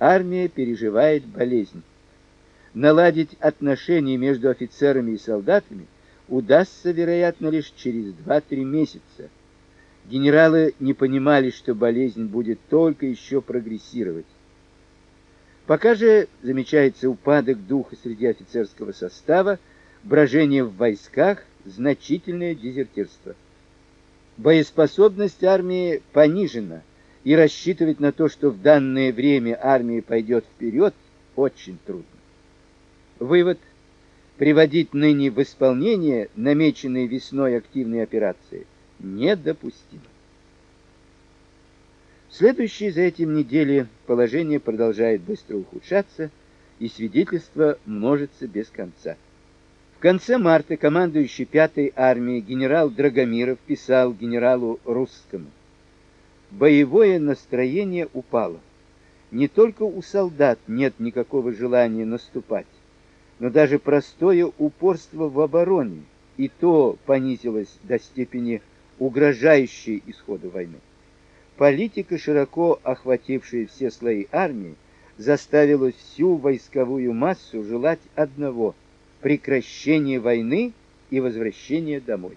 армия переживает болезнь. Наладить отношения между офицерами и солдатами удастся, вероятно, лишь через 2-3 месяца. Генералы не понимали, что болезнь будет только еще прогрессировать. Пока же замечается упадок духа среди офицерского состава, брожение в войсках, значительное дезертирство. Боеспособность армии понижена, и рассчитывать на то, что в данное время армия пойдет вперед, очень трудно. Вывод приводить ныне в исполнение намеченные весной активные операции недопустимо. Следующие за этим недели положение продолжает быстро ухудшаться, и свидетельства множатся без конца. В конце марта командующий 5-й армией генерал Драгомиров писал генералу Русскому: "Боевое настроение упало. Не только у солдат нет никакого желания наступать, но даже простое упорство в обороне и то понизилось до степени угрожающей исходу войны. Политика, широко охватившая все слои армии, заставила всю войсковую массу желать одного прекращения войны и возвращения домой.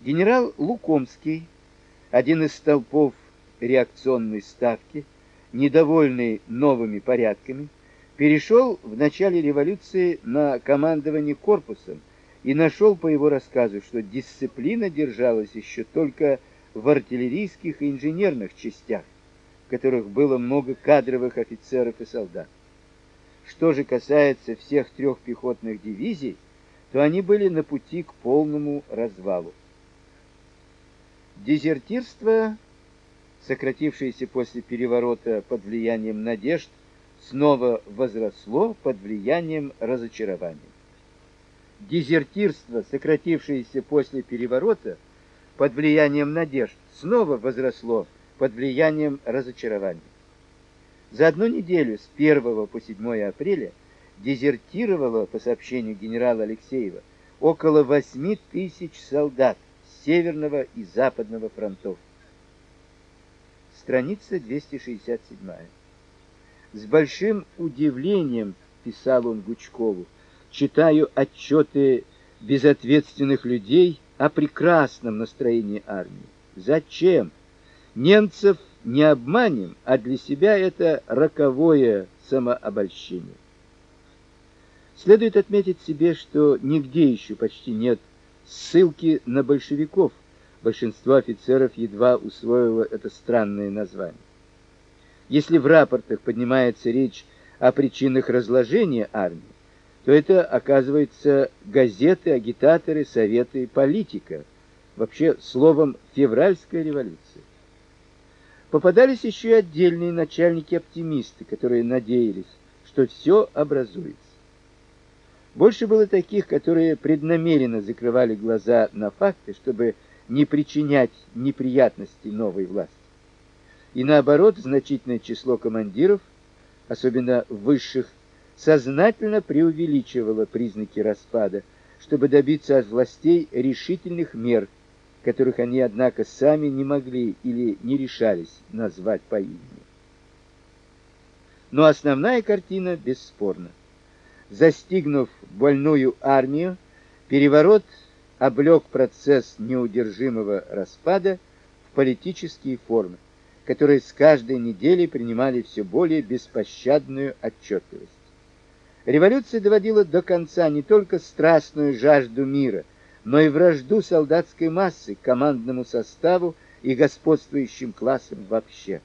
Генерал Лукомский, один из столпов реакционной ставки, недовольный новыми порядками, перешел в начале революции на командование корпусом и нашел по его рассказу, что дисциплина держалась еще только в артиллерийских и инженерных частях, в которых было много кадровых офицеров и солдат. Что же касается всех трех пехотных дивизий, то они были на пути к полному развалу. Дезертирство, сократившееся после переворота под влиянием надежд, снова возросло под влиянием разочарования. Дезертирство, сократившееся после переворота под влиянием надежд, снова возросло под влиянием разочарования. За одну неделю с 1 по 7 апреля дезертировало, по сообщению генерала Алексеева, около 8 тысяч солдат северного и западного фронтов. Страница 267. С большим удивлением писал он Гучкову: читаю отчеты безответственных людей о прекрасном настроении армии. Зачем? Немцев не обманем, а для себя это роковое самообольщение. Следует отметить себе, что нигде еще почти нет ссылки на большевиков. Большинство офицеров едва усвоило это странное название. Если в рапортах поднимается речь о причинах разложения армии, то это, оказывается, газеты, агитаторы, советы, политика. Вообще, словом, февральская революция. Попадались еще и отдельные начальники-оптимисты, которые надеялись, что все образуется. Больше было таких, которые преднамеренно закрывали глаза на факты, чтобы не причинять неприятностей новой власти. И наоборот, значительное число командиров, особенно высших, сознательно преувеличивало признаки распада, чтобы добиться от властей решительных мер, которых они, однако, сами не могли или не решались назвать по имени. Но основная картина бесспорна. Застигнув больную армию, переворот облег процесс неудержимого распада в политические формы которые с каждой недели принимали все более беспощадную отчетливость. Революция доводила до конца не только страстную жажду мира, но и вражду солдатской массы к командному составу и господствующим классам вообще.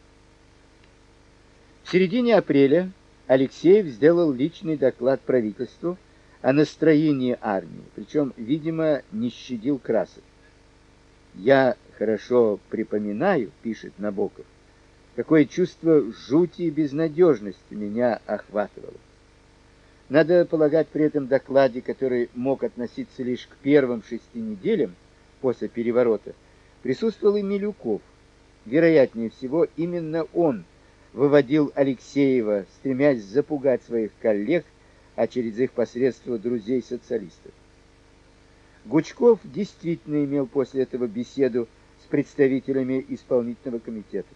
В середине апреля Алексеев сделал личный доклад правительству о настроении армии, причем, видимо, не щадил красок. Я хорошо припоминаю, пишет Набоков, какое чувство жути и безнадежности меня охватывало. Надо полагать при этом докладе, который мог относиться лишь к первым шести неделям после переворота, присутствовал и Милюков. Вероятнее всего, именно он выводил Алексеева, стремясь запугать своих коллег, а через их посредство друзей-социалистов. Гучков действительно имел после этого беседу с представителями исполнительного комитета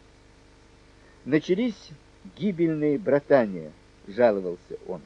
начались гибельные братания, жаловался он.